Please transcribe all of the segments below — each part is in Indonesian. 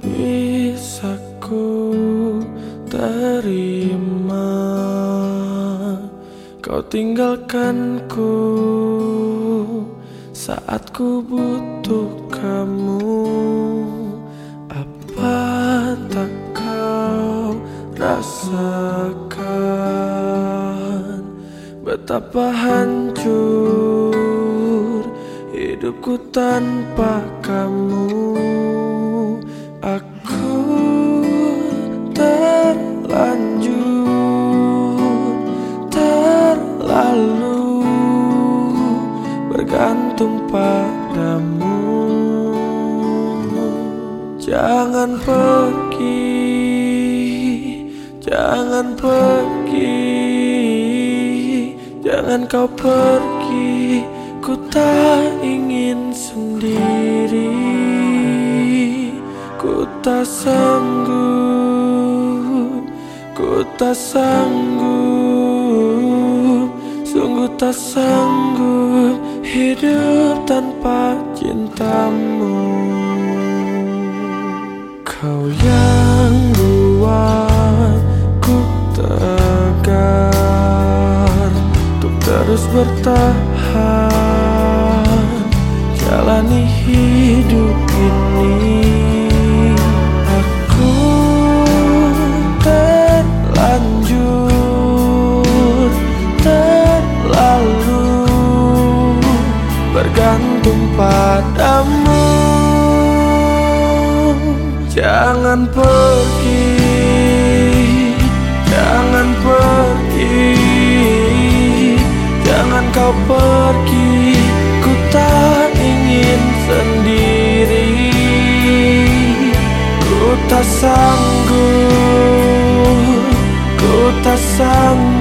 bisa ku terima. Kau tinggalkanku saat ku butuh kamu. Apa tak kau rasakan? Betapa hancur hidupku tanpa kamu bergantung padamu. Jangan pergi, jangan pergi Jangan kau pergi, ku tak ingin sendiri Ku tak sanggup, ku tak sanggup Sungguh tak sanggup hidup tanpa cintamu. Kau yang buatku tegar Untuk terus bertahan. Jalani hidup ini Jangan pergi Jangan pergi Jangan kau pergi Ku tak ingin sendiri. Ku tak sanggup Ku tak sanggup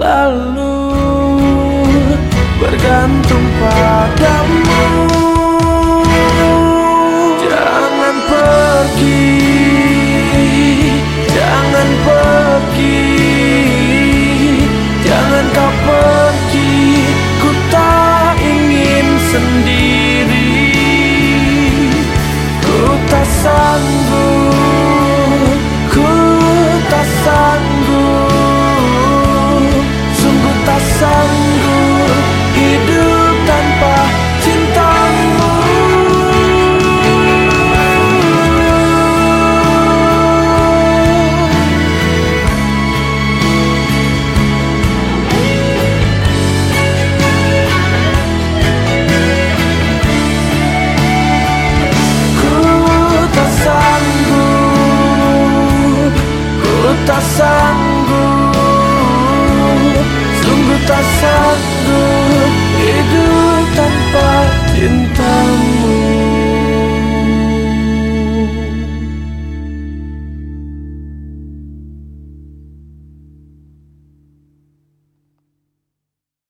lalu bergantung pada passar.